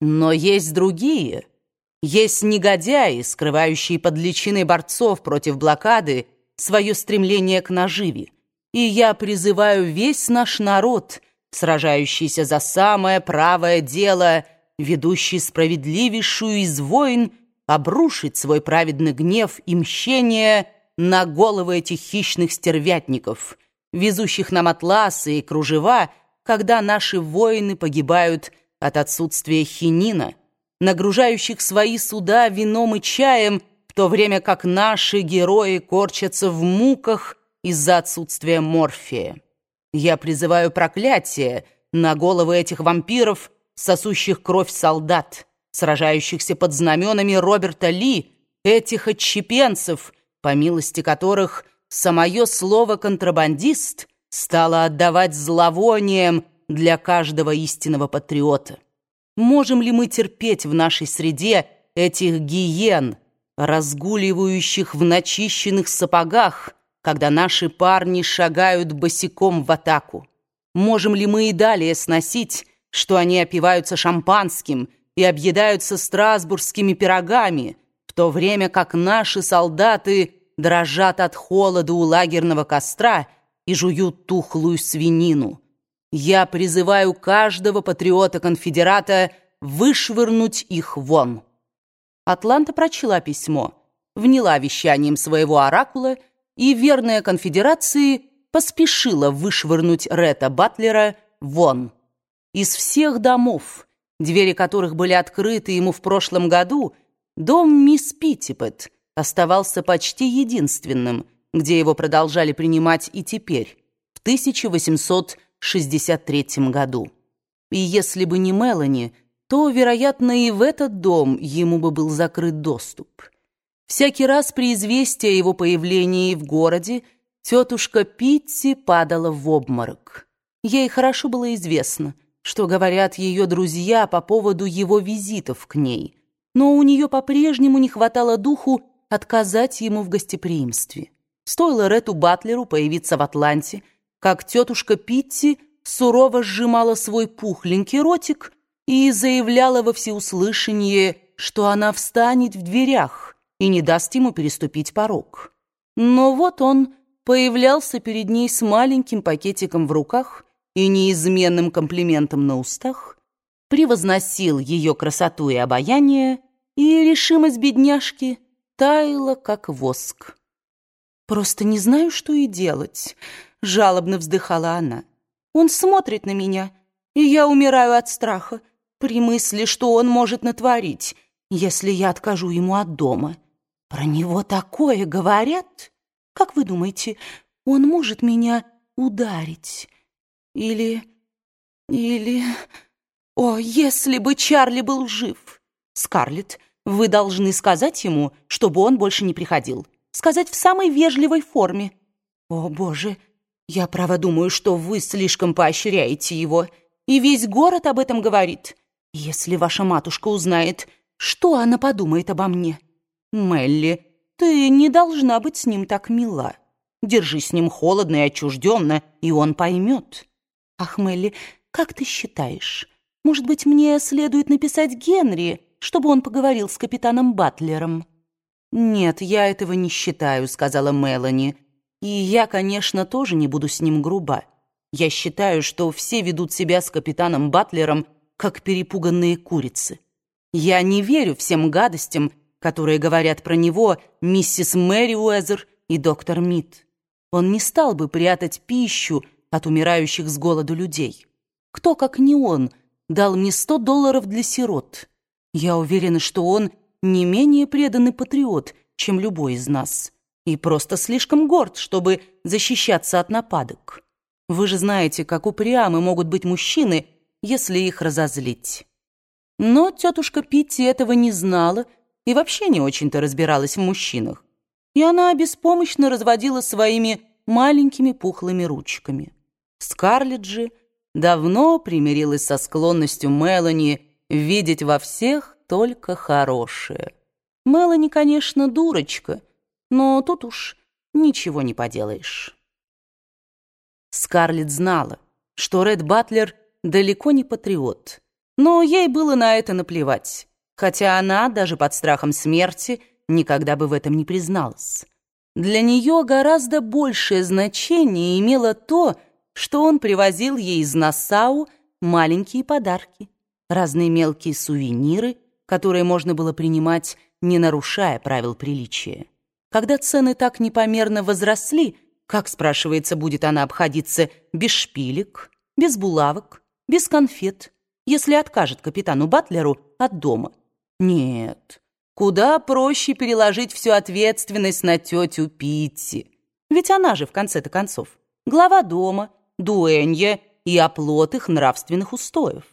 Но есть другие. Есть негодяи, скрывающие под личиной борцов против блокады свое стремление к наживе. И я призываю весь наш народ, сражающийся за самое правое дело, ведущий справедливейшую из войн, обрушить свой праведный гнев и мщение на головы этих хищных стервятников, везущих нам атласы и кружева, когда наши воины погибают от отсутствия хинина, нагружающих свои суда вином и чаем, в то время как наши герои корчатся в муках из-за отсутствия морфия. Я призываю проклятие на головы этих вампиров, сосущих кровь солдат, сражающихся под знаменами Роберта Ли, этих отщепенцев, по милости которых самое слово «контрабандист» стало отдавать зловонием для каждого истинного патриота. Можем ли мы терпеть в нашей среде этих гиен, разгуливающих в начищенных сапогах, когда наши парни шагают босиком в атаку? Можем ли мы и далее сносить, что они опиваются шампанским и объедаются страсбургскими пирогами, в то время как наши солдаты дрожат от холода у лагерного костра и жуют тухлую свинину? Я призываю каждого патриота-конфедерата вышвырнуть их вон». Атланта прочла письмо, вняла вещанием своего оракула, и верная конфедерации поспешила вышвырнуть Ретта Батлера вон. Из всех домов, двери которых были открыты ему в прошлом году, дом мисс Питтипет оставался почти единственным, где его продолжали принимать и теперь, в 1800 1963 году. И если бы не Мелани, то, вероятно, и в этот дом ему бы был закрыт доступ. Всякий раз при известии о его появлении в городе тетушка Питти падала в обморок. Ей хорошо было известно, что говорят ее друзья по поводу его визитов к ней, но у нее по-прежнему не хватало духу отказать ему в гостеприимстве. Стоило Рету Батлеру появиться в Атланте, как тетушка Питти сурово сжимала свой пухленький ротик и заявляла во всеуслышание, что она встанет в дверях и не даст ему переступить порог. Но вот он появлялся перед ней с маленьким пакетиком в руках и неизменным комплиментом на устах, превозносил ее красоту и обаяние, и решимость бедняжки таяла, как воск. «Просто не знаю, что и делать», — жалобно вздыхала она. «Он смотрит на меня, и я умираю от страха при мысли, что он может натворить, если я откажу ему от дома. Про него такое говорят. Как вы думаете, он может меня ударить? Или... или... О, если бы Чарли был жив! Скарлетт, вы должны сказать ему, чтобы он больше не приходил. Сказать в самой вежливой форме. О, Боже, я право думаю, что вы слишком поощряете его, и весь город об этом говорит. Если ваша матушка узнает, что она подумает обо мне? Мелли, ты не должна быть с ним так мила. Держи с ним холодно и отчужденно, и он поймет. Ах, Мелли, как ты считаешь, может быть, мне следует написать Генри, чтобы он поговорил с капитаном Батлером? «Нет, я этого не считаю», — сказала Мелани. И я, конечно, тоже не буду с ним груба. Я считаю, что все ведут себя с капитаном Батлером, как перепуганные курицы. Я не верю всем гадостям, которые говорят про него миссис Мэри Уэзер и доктор Мид. Он не стал бы прятать пищу от умирающих с голоду людей. Кто, как не он, дал мне сто долларов для сирот? Я уверена, что он не менее преданный патриот, чем любой из нас и просто слишком горд, чтобы защищаться от нападок. Вы же знаете, как упрямы могут быть мужчины, если их разозлить. Но тетушка Питти этого не знала и вообще не очень-то разбиралась в мужчинах. И она беспомощно разводила своими маленькими пухлыми ручками. Скарлетт же давно примирилась со склонностью Мелани видеть во всех только хорошее. Мелани, конечно, дурочка — но тут уж ничего не поделаешь. Скарлетт знала, что Ред Батлер далеко не патриот, Но ей было на это наплевать, хотя она, даже под страхом смерти, никогда бы в этом не призналась. Для нее гораздо большее значение имело то, что он привозил ей из Нассау маленькие подарки, разные мелкие сувениры, которые можно было принимать, не нарушая правил приличия. Когда цены так непомерно возросли, как, спрашивается, будет она обходиться без шпилек, без булавок, без конфет, если откажет капитану Батлеру от дома? Нет, куда проще переложить всю ответственность на тетю Питти. Ведь она же, в конце-то концов, глава дома, дуэнья и оплот их нравственных устоев.